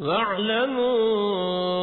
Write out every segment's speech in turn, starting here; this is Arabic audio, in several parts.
واعلموا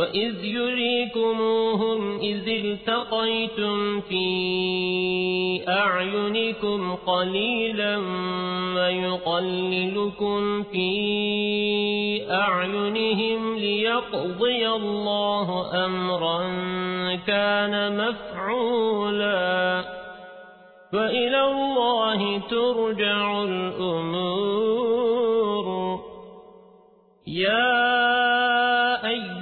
وإذ يريكموهم إذ التقيتم في أعينكم قليلا ويقللكم في أعينهم ليقضي الله أمرا كان مفعولا وإلى الله ترجع الأمور يا